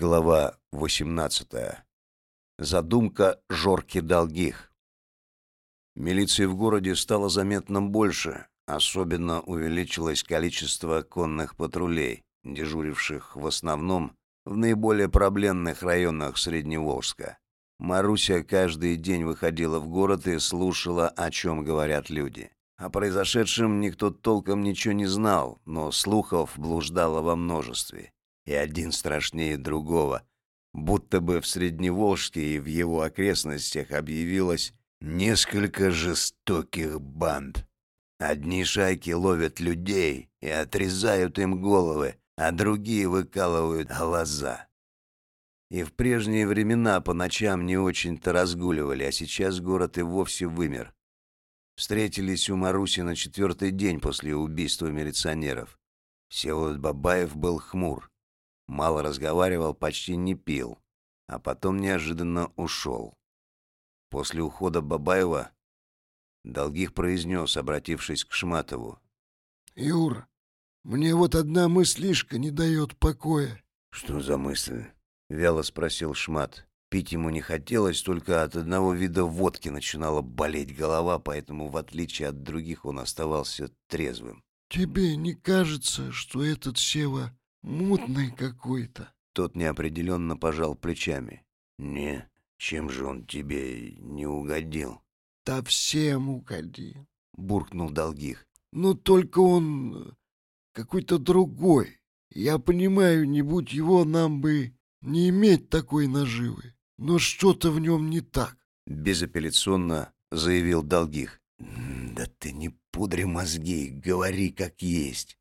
Глава 18. Задумка Жорки Долгих. Милиции в городе стало заметно больше, особенно увеличилось количество конных патрулей, дежуривших в основном в наиболее проблемных районах Средневолжска. Маруся каждый день выходила в город и слушала, о чем говорят люди. О произошедшем никто толком ничего не знал, но слухов блуждало во множестве и один страшнее другого. Будто бы в Средневолжске и в его окрестностях объявилось несколько жестоких банд. Одни шайки ловят людей и отрезают им головы, а другие выкалывают глаза. И в прежние времена по ночам не очень-то разгуливали, а сейчас город и вовсе вымер. Встретились у Маруси на четвертый день после убийства милиционеров. Всеволод Бабаев был хмур. Мало разговаривал, почти не пил, а потом неожиданно ушел. После ухода Бабаева Долгих произнес, обратившись к Шматову. «Юр, мне вот одна мыслишка не дает покоя». «Что за мысль?» — вяло спросил Шмат. Пить ему не хотелось, только от одного вида водки начинала болеть голова, поэтому, в отличие от других, он оставался трезвым. «Тебе не кажется, что этот Сева Мутный какой-то. Тот неопределенно пожал плечами. Не, чем же он тебе не угодил? Да всем угодил. Буркнул Долгих. Но только он какой-то другой. Я понимаю, не будь его, нам бы не иметь такой наживы. Но что-то в нем не так. Безапелляционно заявил Долгих. Да ты не пудри мозги, говори как есть.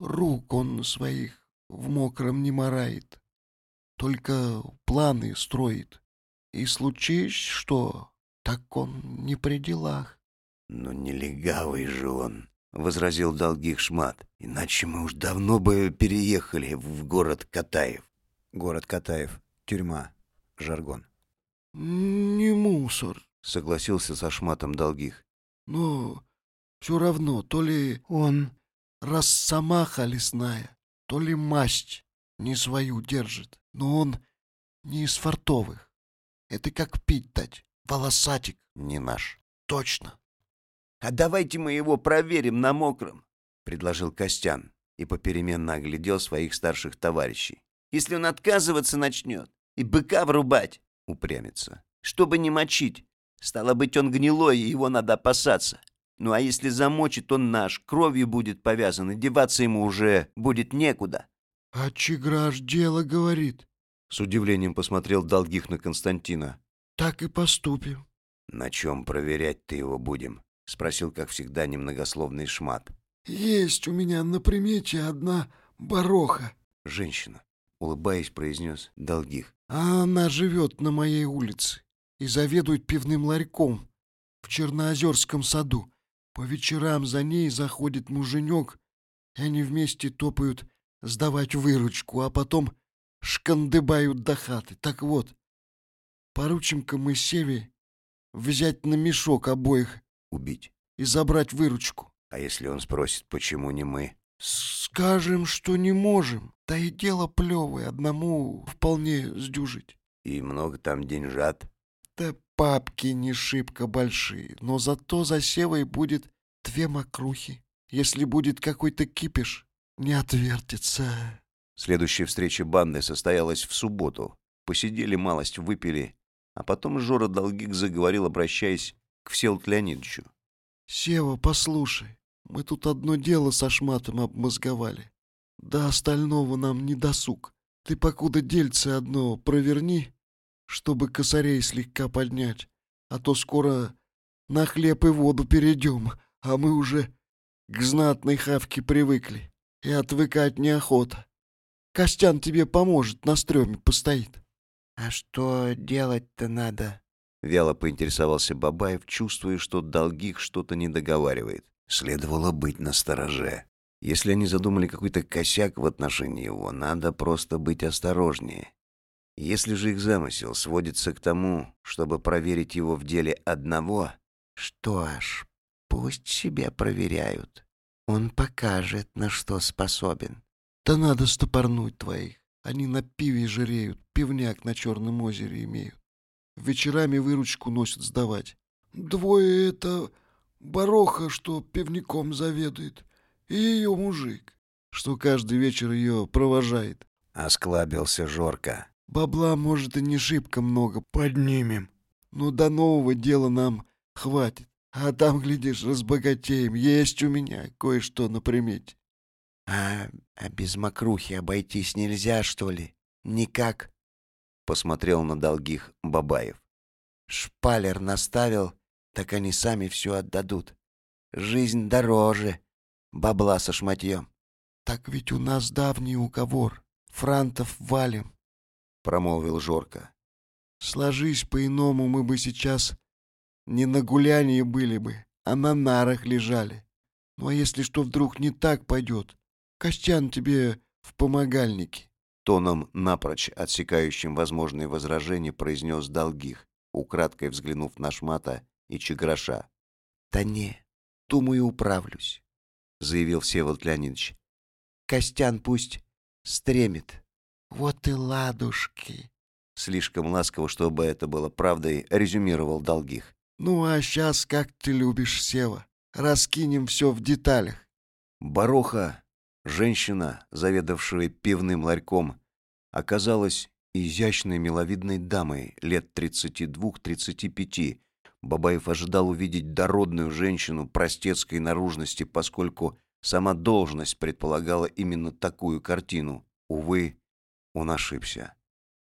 Рук он своих в мокром не морает, только планы строит. И случись что, так он не при делах. «Ну не легавый же он», — возразил Долгих Шмат. «Иначе мы уж давно бы переехали в город Катаев». Город Катаев. Тюрьма. Жаргон. «Не мусор», — согласился со Шматом Долгих. «Но все равно, то ли он росомаха лесная, то ли масть не свою держит, но он не из фартовых. Это как пить дать, волосатик не наш. Точно. А давайте мы его проверим на мокром, предложил Костян и попеременно оглядел своих старших товарищей. Если он отказываться начнет и быка врубать, упрямится, чтобы не мочить. Стало быть, он гнилой, и его надо опасаться. Ну а если замочит, он наш, кровью будет повязан, и деваться ему уже будет некуда. — А Чеграш дело говорит. С удивлением посмотрел Долгих на Константина. — Так и поступим. — На чем проверять-то его будем? — спросил, как всегда, немногословный шмат. — Есть у меня на примете одна бароха. — Женщина, — улыбаясь, произнес Долгих. — А она живет на моей улице и заведует пивным ларьком в Черноозерском саду. По вечерам за ней заходит муженек, и они вместе топают сдавать выручку, а потом шкандыбают до хаты. Так вот, поручим-ка мы Севе взять на мешок обоих убить и забрать выручку. А если он спросит, почему не мы? Скажем, что не можем. Да и дело плевое, одному вполне сдюжить. И много там деньжат. Да папки не шибко большие, но зато за севой будет две мокрухи. Если будет какой-то кипиш, не отвертится. Следующая встреча банды состоялась в субботу. Посидели малость, выпили, а потом Жора Долгик заговорил, обращаясь к Всеволоду Леонидовичу. «Сева, послушай, мы тут одно дело со шматом обмозговали. До остального нам не досуг. Ты покуда дельце одно проверни, чтобы косарей слегка поднять, а то скоро на хлеб и воду перейдем, а мы уже к знатной хавке привыкли, и отвыкать неохота. Костян тебе поможет, на стреме постоит. — А что делать-то надо? — вяло поинтересовался Бабаев, чувствуя, что Долгих что-то не договаривает. Следовало быть настороже. Если они задумали какой-то косяк в отношении его, надо просто быть осторожнее. Если же их замысел сводится к тому, чтобы проверить его в деле одного, что ж, пусть себя проверяют. Он покажет, на что способен. Да надо стопорнуть твоих. Они на пиве жиреют, пивняк на Черном озере имеют. Вечерами выручку носят сдавать. Двое это Бароха, что пивником заведует, и ее мужик, что каждый вечер ее провожает. Осклабился Жорка. Бабла, может, и не шибко много поднимем, но до нового дела нам хватит. А там, глядишь, разбогатеем. Есть у меня кое-что на примете. А, а без мокрухи обойтись нельзя, что ли? Никак. Посмотрел на долгих Бабаев. Шпалер наставил, так они сами все отдадут. Жизнь дороже. Бабла со шматьем. Так ведь у нас давний уговор. Франтов валим, Промолвил Жорка. Сложись по-иному, мы бы сейчас не на гулянии были бы, а на нарах лежали. Ну а если что вдруг не так пойдет, Костян тебе в помогальнике. Тоном напрочь отсекающим возможные возражения произнес Долгих, украдкой взглянув на Шмата и Чеграша. Да не, думаю, управлюсь, Заявил Всеволод Леонидович. Костян пусть стремит. Вот и ладушки. Слишком ласково, чтобы это было правдой, резюмировал Долгих. Ну а сейчас как ты любишь, Сева. Раскинем все в деталях. Бароха, женщина, заведовавшая пивным ларьком, оказалась изящной миловидной дамой лет 32-35. Бабаев ожидал увидеть дородную женщину простецкой наружности, поскольку сама должность предполагала именно такую картину. Увы, он ошибся.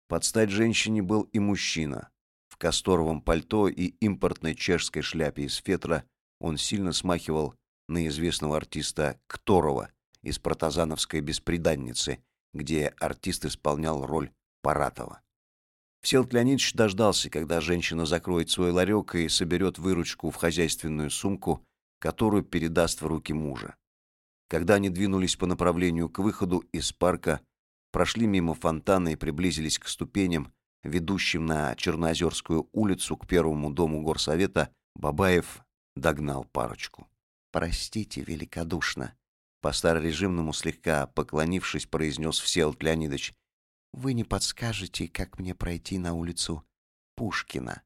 Под стать женщине был и мужчина. В касторовом пальто и импортной чешской шляпе из фетра он сильно смахивал на известного артиста Кторова из «Протазановской бесприданницы», где артист исполнял роль Паратова. Всеволод Леонидович дождался, когда женщина закроет свой ларек и соберет выручку в хозяйственную сумку, которую передаст в руки мужа. Когда они двинулись по направлению к выходу из парка, прошли мимо фонтана и приблизились к ступеням, ведущим на Черноозерскую улицу к первому дому горсовета, Бабаев догнал парочку. Простите великодушно. По старорежимному слегка поклонившись, произнес Всеволод Леонидович. Вы не подскажете, как мне пройти на улицу Пушкина?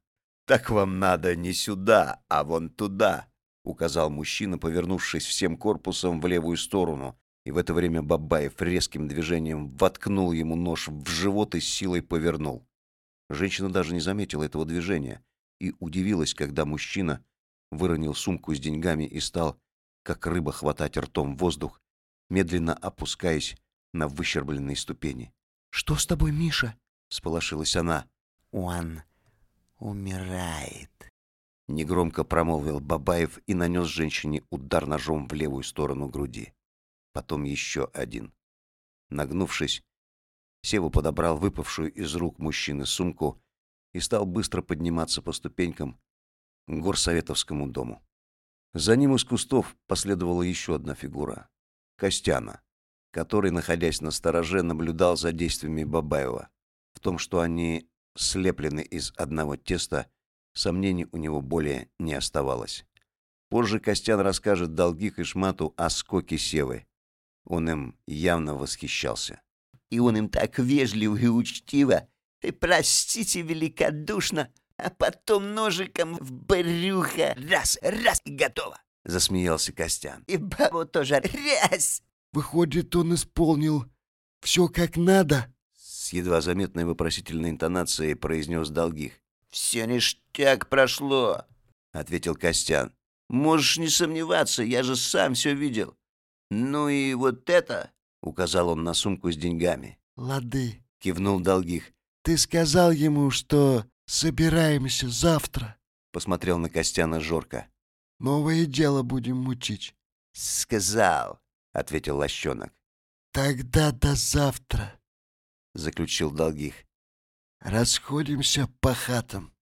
«Так вам надо не сюда, а вон туда», — указал мужчина, повернувшись всем корпусом в левую сторону, и в это время Бабаев резким движением воткнул ему нож в живот и с силой повернул. Женщина даже не заметила этого движения и удивилась, когда мужчина выронил сумку с деньгами и стал, как рыба, хватать ртом воздух, медленно опускаясь на выщербленные ступени. Что с тобой, Миша? Сполошилась она. Он умирает. Негромко промолвил Бабаев и нанес женщине удар ножом в левую сторону груди. Потом еще один. Нагнувшись, Сева подобрал выпавшую из рук мужчины сумку и стал быстро подниматься по ступенькам к горсоветовскому дому. За ним из кустов последовала еще одна фигура Костяна, который, находясь на стороже, наблюдал за действиями Бабаева. В том, что они слеплены из одного теста, сомнений у него более не оставалось. Позже Костян расскажет Долгих и Шмату о скоке Севы. Он им явно восхищался. И он им так вежливо и учтиво, и простите великодушно, а потом ножиком в брюхо. Раз, раз, и готово. Засмеялся Костян. И бабу тоже раз. Выходит, он исполнил все как надо. С едва заметной вопросительной интонацией произнес Долгих. Все ништяк прошло, Ответил Костян. Можешь не сомневаться, я же сам все видел. Ну и вот это, Указал он на сумку с деньгами. Лады. Кивнул Долгих. Ты сказал ему, что собираемся завтра. Посмотрел на Костяна Жорка. Новое дело будем мучить. сказал. Ответил Лощенок. Тогда до завтра. Заключил Долгих. Расходимся по хатам.